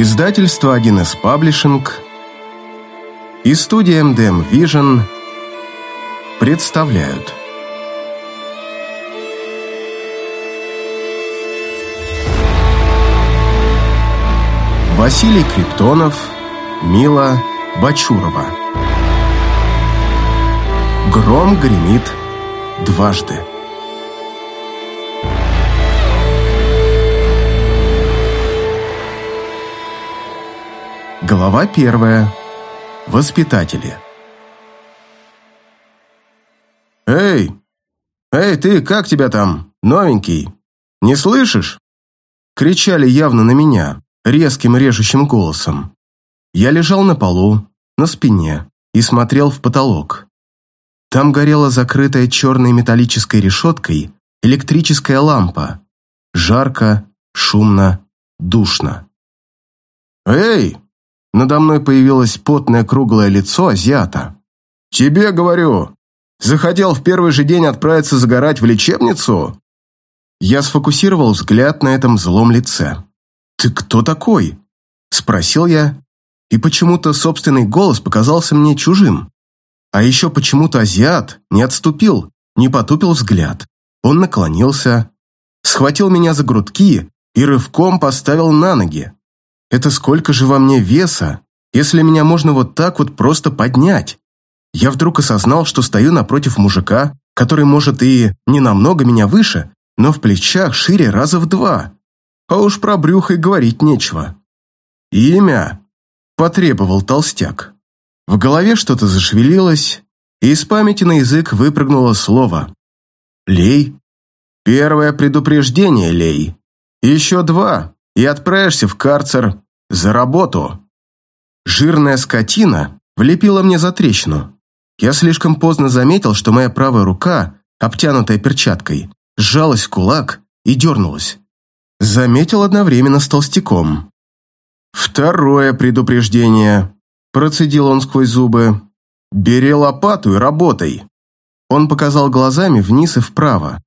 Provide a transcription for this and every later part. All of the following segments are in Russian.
Издательство 1С Паблишинг и студия MDM Vision представляют Василий Криптонов, Мила Бачурова Гром гремит дважды. Глава первая. Воспитатели. «Эй! Эй, ты, как тебя там, новенький? Не слышишь?» Кричали явно на меня, резким режущим голосом. Я лежал на полу, на спине, и смотрел в потолок. Там горела закрытая черной металлической решеткой электрическая лампа. Жарко, шумно, душно. «Эй!» Надо мной появилось потное круглое лицо азиата. «Тебе, говорю, захотел в первый же день отправиться загорать в лечебницу?» Я сфокусировал взгляд на этом злом лице. «Ты кто такой?» – спросил я, и почему-то собственный голос показался мне чужим. А еще почему-то азиат не отступил, не потупил взгляд. Он наклонился, схватил меня за грудки и рывком поставил на ноги. Это сколько же во мне веса, если меня можно вот так вот просто поднять? Я вдруг осознал, что стою напротив мужика, который может и не намного меня выше, но в плечах шире раза в два. А уж про брюхо и говорить нечего. «Имя?» – потребовал толстяк. В голове что-то зашевелилось, и из памяти на язык выпрыгнуло слово. «Лей?» «Первое предупреждение, Лей. Еще два, и отправишься в карцер за работу. Жирная скотина влепила мне за трещину. Я слишком поздно заметил, что моя правая рука, обтянутая перчаткой, сжалась в кулак и дернулась. Заметил одновременно с толстяком. «Второе предупреждение», – процедил он сквозь зубы. «Бери лопату и работай». Он показал глазами вниз и вправо.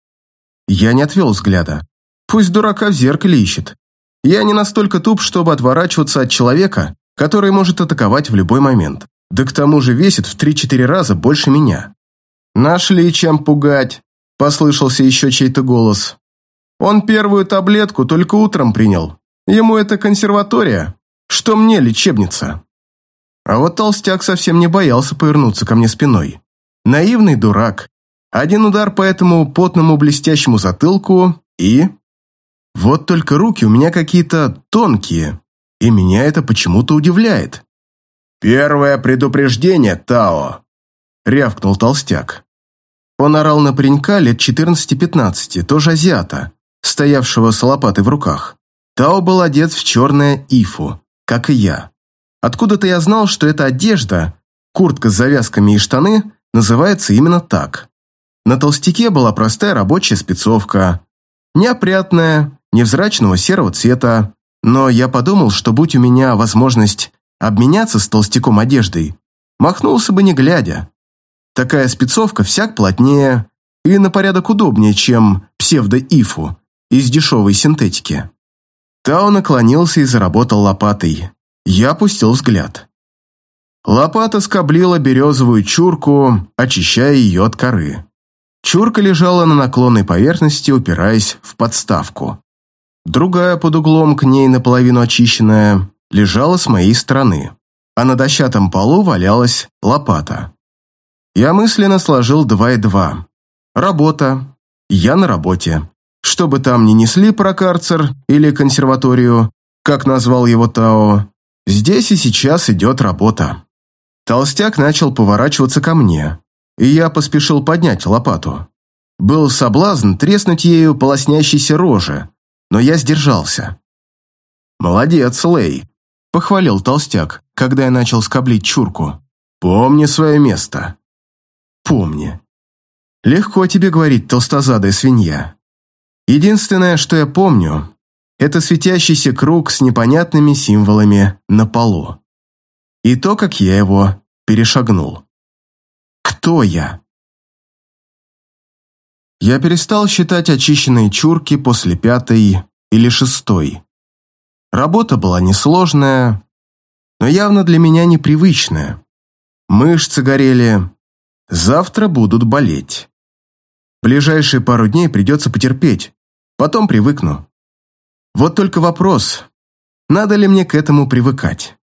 Я не отвел взгляда. Пусть дурака в зеркале ищет. Я не настолько туп, чтобы отворачиваться от человека, который может атаковать в любой момент. Да к тому же весит в 3-4 раза больше меня. «Нашли чем пугать», – послышался еще чей-то голос. «Он первую таблетку только утром принял. Ему это консерватория, что мне лечебница». А вот толстяк совсем не боялся повернуться ко мне спиной. Наивный дурак. Один удар по этому потному блестящему затылку и... Вот только руки у меня какие-то тонкие, и меня это почему-то удивляет. «Первое предупреждение, Тао!» — рявкнул толстяк. Он орал на паренька лет 14-15, тоже азиата, стоявшего с лопатой в руках. Тао был одет в черное ифу, как и я. Откуда-то я знал, что эта одежда, куртка с завязками и штаны, называется именно так. На толстяке была простая рабочая спецовка, неопрятная, невзрачного серого цвета, но я подумал, что будь у меня возможность обменяться с толстяком одеждой, махнулся бы не глядя. Такая спецовка всяк плотнее и на порядок удобнее, чем псевдо-ифу из дешевой синтетики. Тао наклонился и заработал лопатой. Я опустил взгляд. Лопата скоблила березовую чурку, очищая ее от коры. Чурка лежала на наклонной поверхности, упираясь в подставку. Другая под углом к ней наполовину очищенная лежала с моей стороны, а на дощатом полу валялась лопата. Я мысленно сложил два и два. Работа. Я на работе. Что бы там ни несли про карцер или консерваторию, как назвал его Тао, здесь и сейчас идет работа. Толстяк начал поворачиваться ко мне, и я поспешил поднять лопату. Был соблазн треснуть ею полоснящейся рожи, но я сдержался. «Молодец, Лей», — похвалил толстяк, когда я начал скоблить чурку. «Помни свое место». «Помни». Легко тебе говорить, толстозадая свинья. Единственное, что я помню, это светящийся круг с непонятными символами на полу. И то, как я его перешагнул. Кто я? Я перестал считать очищенные чурки после пятой или шестой. Работа была несложная, но явно для меня непривычная. Мышцы горели, завтра будут болеть. Ближайшие пару дней придется потерпеть, потом привыкну. Вот только вопрос, надо ли мне к этому привыкать?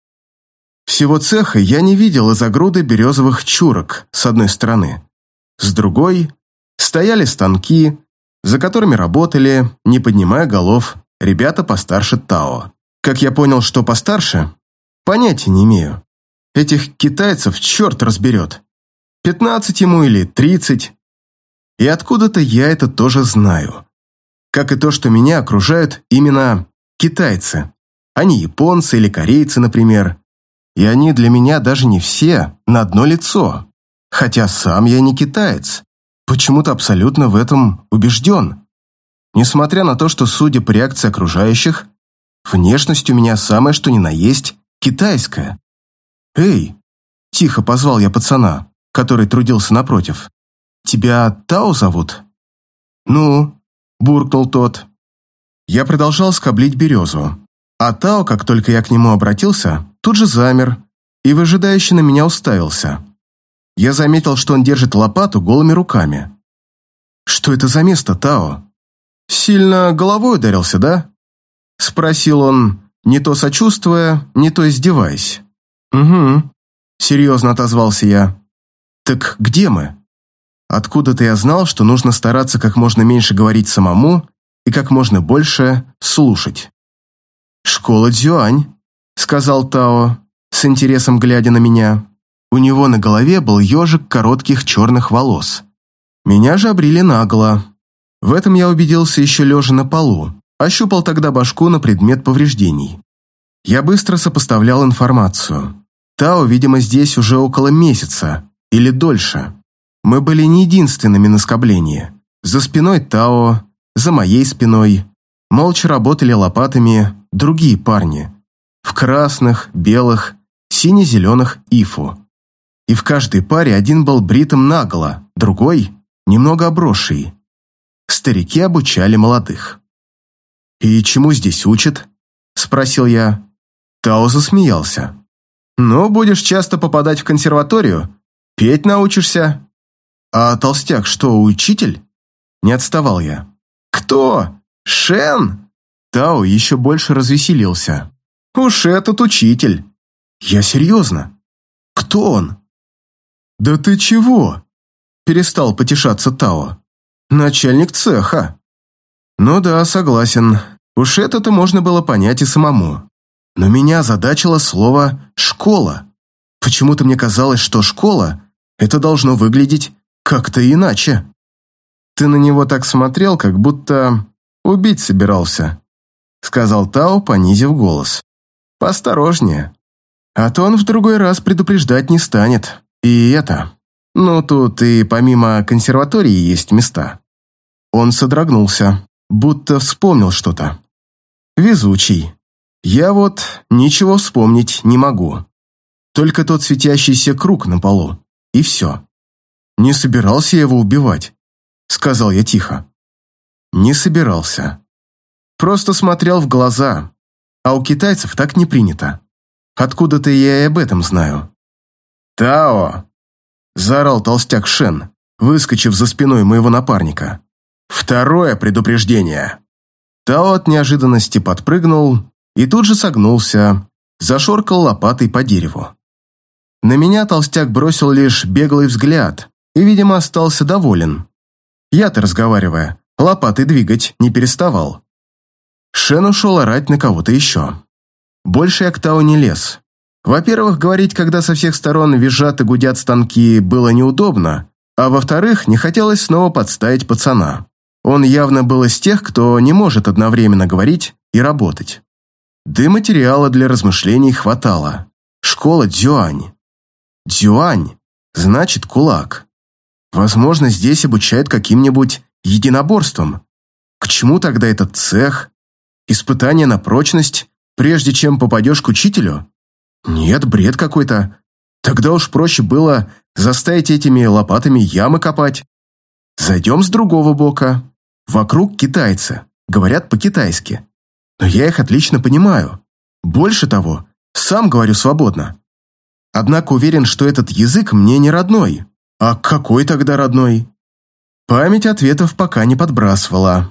Всего цеха я не видел из-за груды березовых чурок с одной стороны. С другой стояли станки, за которыми работали, не поднимая голов, ребята постарше Тао. Как я понял, что постарше, понятия не имею. Этих китайцев черт разберет. Пятнадцать ему или тридцать. И откуда-то я это тоже знаю. Как и то, что меня окружают именно китайцы, а не японцы или корейцы, например. И они для меня даже не все на одно лицо. Хотя сам я не китаец. Почему-то абсолютно в этом убежден. Несмотря на то, что, судя по реакции окружающих, внешность у меня самая что ни на есть китайская. «Эй!» – тихо позвал я пацана, который трудился напротив. «Тебя Тао зовут?» «Ну?» – буркнул тот. Я продолжал скоблить березу, а Тао, как только я к нему обратился, тут же замер и выжидающе на меня уставился. Я заметил, что он держит лопату голыми руками. «Что это за место, Тао?» «Сильно головой ударился, да?» Спросил он, не то сочувствуя, не то издеваясь. «Угу», — серьезно отозвался я. «Так где мы?» Откуда-то я знал, что нужно стараться как можно меньше говорить самому и как можно больше слушать. «Школа Дзюань», — сказал Тао, с интересом глядя на меня. У него на голове был ежик коротких черных волос. Меня же обрили нагло. В этом я убедился еще лежа на полу. Ощупал тогда башку на предмет повреждений. Я быстро сопоставлял информацию. Тао, видимо, здесь уже около месяца или дольше. Мы были не единственными на скоблении. За спиной Тао, за моей спиной. Молча работали лопатами другие парни. В красных, белых, сине-зеленых ифу. И в каждой паре один был бритым наголо, другой – немного обросший. Старики обучали молодых. «И чему здесь учат?» – спросил я. Тао засмеялся. «Ну, будешь часто попадать в консерваторию, петь научишься». «А толстяк что, учитель?» Не отставал я. «Кто? Шен?» Тао еще больше развеселился. «Уж этот учитель!» «Я серьезно. Кто он?» «Да ты чего?» Перестал потешаться Тао. «Начальник цеха». «Ну да, согласен. Уж это-то можно было понять и самому. Но меня задачило слово «школа». Почему-то мне казалось, что школа – это должно выглядеть как-то иначе. Ты на него так смотрел, как будто убить собирался сказал Тао, понизив голос. «Посторожнее. А то он в другой раз предупреждать не станет. И это... Ну, тут и помимо консерватории есть места». Он содрогнулся, будто вспомнил что-то. «Везучий. Я вот ничего вспомнить не могу. Только тот светящийся круг на полу. И все. Не собирался я его убивать», — сказал я тихо. «Не собирался. Просто смотрел в глаза, а у китайцев так не принято. Откуда-то я и об этом знаю. «Тао!» – заорал толстяк Шен, выскочив за спиной моего напарника. «Второе предупреждение!» Тао от неожиданности подпрыгнул и тут же согнулся, зашоркал лопатой по дереву. На меня толстяк бросил лишь беглый взгляд и, видимо, остался доволен. Я-то, разговаривая, лопатой двигать не переставал. Шен ушел орать на кого-то еще. Больше я к Тау не лез. Во-первых, говорить, когда со всех сторон визжат и гудят станки, было неудобно, а во-вторых, не хотелось снова подставить пацана. Он явно был из тех, кто не может одновременно говорить и работать. Да и материала для размышлений хватало. Школа Дзюань. Дзюань значит кулак. Возможно, здесь обучают каким-нибудь единоборством. К чему тогда этот цех? Испытание на прочность, прежде чем попадешь к учителю? Нет, бред какой-то. Тогда уж проще было заставить этими лопатами ямы копать. Зайдем с другого бока. Вокруг китайцы, говорят по-китайски. Но я их отлично понимаю. Больше того, сам говорю свободно. Однако уверен, что этот язык мне не родной. А какой тогда родной? Память ответов пока не подбрасывала.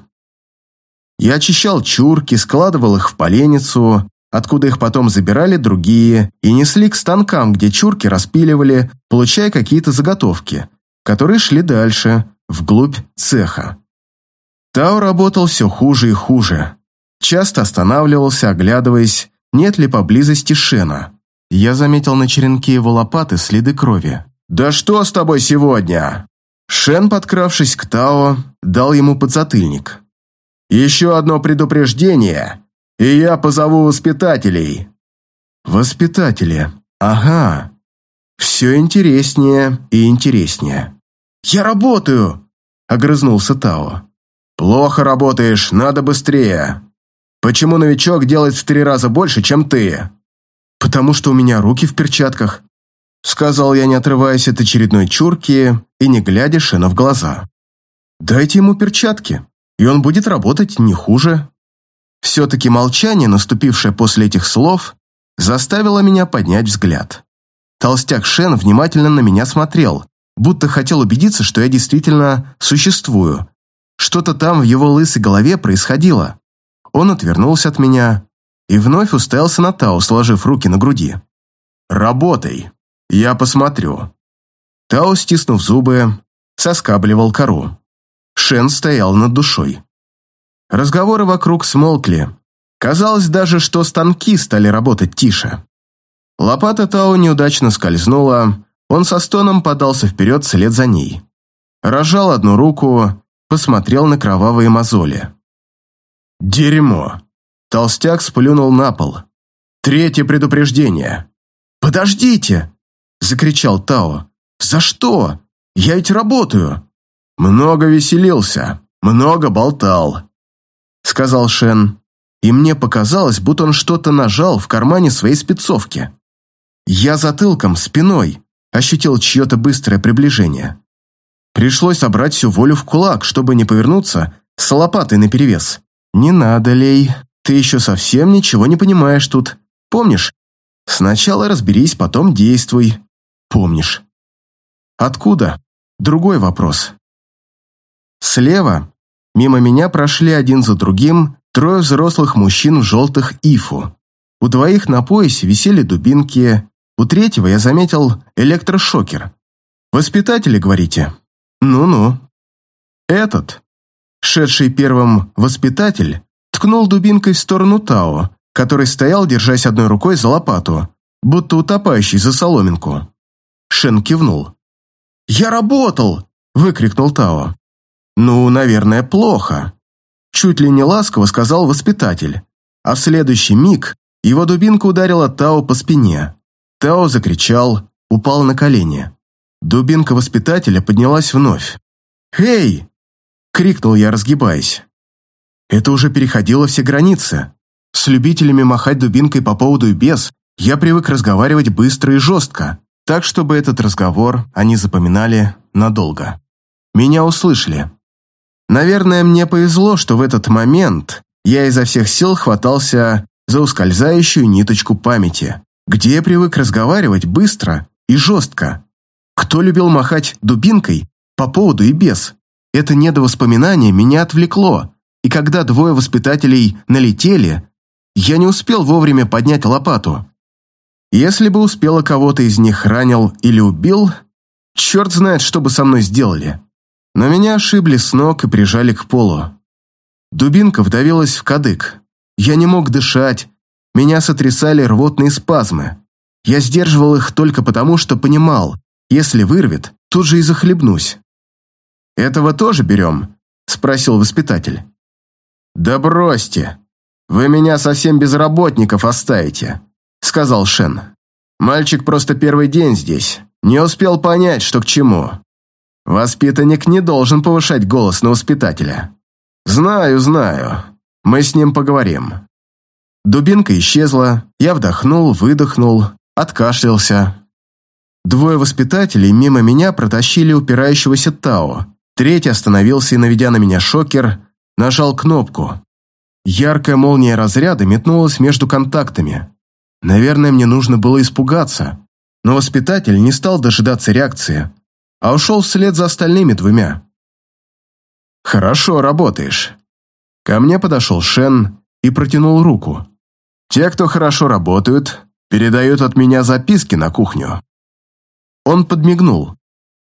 Я очищал чурки, складывал их в поленницу, откуда их потом забирали другие и несли к станкам, где чурки распиливали, получая какие-то заготовки, которые шли дальше, вглубь цеха. Тау работал все хуже и хуже. Часто останавливался, оглядываясь, нет ли поблизости Шена. Я заметил на черенке его лопаты следы крови. «Да что с тобой сегодня?» Шен, подкравшись к Тао, дал ему подзатыльник. «Еще одно предупреждение, и я позову воспитателей». «Воспитатели, ага. Все интереснее и интереснее». «Я работаю!» – огрызнулся Тао. «Плохо работаешь, надо быстрее. Почему новичок делает в три раза больше, чем ты?» «Потому что у меня руки в перчатках», — сказал я, не отрываясь от очередной чурки и не глядя Шена в глаза. «Дайте ему перчатки, и он будет работать не хуже». Все-таки молчание, наступившее после этих слов, заставило меня поднять взгляд. Толстяк Шен внимательно на меня смотрел, будто хотел убедиться, что я действительно существую. Что-то там в его лысой голове происходило. Он отвернулся от меня и вновь уставился на Тау, сложив руки на груди. «Работай, я посмотрю». Тау, стиснув зубы, соскабливал кору. Шен стоял над душой. Разговоры вокруг смолкли. Казалось даже, что станки стали работать тише. Лопата Тау неудачно скользнула, он со стоном подался вперед вслед за ней. Рожал одну руку, посмотрел на кровавые мозоли. «Дерьмо!» Толстяк сплюнул на пол. «Третье предупреждение!» «Подождите!» – закричал Тао. «За что? Я ведь работаю!» «Много веселился, много болтал», – сказал Шен. И мне показалось, будто он что-то нажал в кармане своей спецовки. Я затылком, спиной, ощутил чье-то быстрое приближение. Пришлось собрать всю волю в кулак, чтобы не повернуться с лопатой наперевес. «Не надо, Лей, ты еще совсем ничего не понимаешь тут. Помнишь? Сначала разберись, потом действуй. Помнишь. Откуда? Другой вопрос. Слева, мимо меня прошли один за другим трое взрослых мужчин в желтых ифу. У двоих на поясе висели дубинки, у третьего я заметил электрошокер. Воспитатели, говорите? Ну-ну. Этот, Шедший первым воспитатель ткнул дубинкой в сторону Тао, который стоял, держась одной рукой за лопату, будто утопающий за соломинку. Шен кивнул. «Я работал!» – выкрикнул Тао. «Ну, наверное, плохо», – чуть ли не ласково сказал воспитатель. А в следующий миг его дубинка ударила Тао по спине. Тао закричал, упал на колени. Дубинка воспитателя поднялась вновь. «Эй!» крикнул я, разгибаясь. Это уже переходило все границы. С любителями махать дубинкой по поводу и без я привык разговаривать быстро и жестко, так, чтобы этот разговор они запоминали надолго. Меня услышали. Наверное, мне повезло, что в этот момент я изо всех сил хватался за ускользающую ниточку памяти, где я привык разговаривать быстро и жестко. Кто любил махать дубинкой по поводу и без? Это недовоспоминание меня отвлекло, и когда двое воспитателей налетели, я не успел вовремя поднять лопату. Если бы успела кого-то из них ранил или убил, черт знает, что бы со мной сделали. Но меня ошибли с ног и прижали к полу. Дубинка вдавилась в кадык. Я не мог дышать, меня сотрясали рвотные спазмы. Я сдерживал их только потому, что понимал, если вырвет, тут же и захлебнусь. «Этого тоже берем?» – спросил воспитатель. «Да бросьте! Вы меня совсем без работников оставите», – сказал Шен. «Мальчик просто первый день здесь, не успел понять, что к чему. Воспитанник не должен повышать голос на воспитателя. Знаю, знаю. Мы с ним поговорим». Дубинка исчезла, я вдохнул, выдохнул, откашлялся. Двое воспитателей мимо меня протащили упирающегося Тао, Третий остановился и, наведя на меня шокер, нажал кнопку. Яркая молния разряда метнулась между контактами. Наверное, мне нужно было испугаться, но воспитатель не стал дожидаться реакции, а ушел вслед за остальными двумя. «Хорошо работаешь». Ко мне подошел Шен и протянул руку. «Те, кто хорошо работают, передают от меня записки на кухню». Он подмигнул.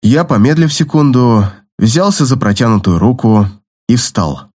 Я, помедлив секунду, взялся за протянутую руку и встал.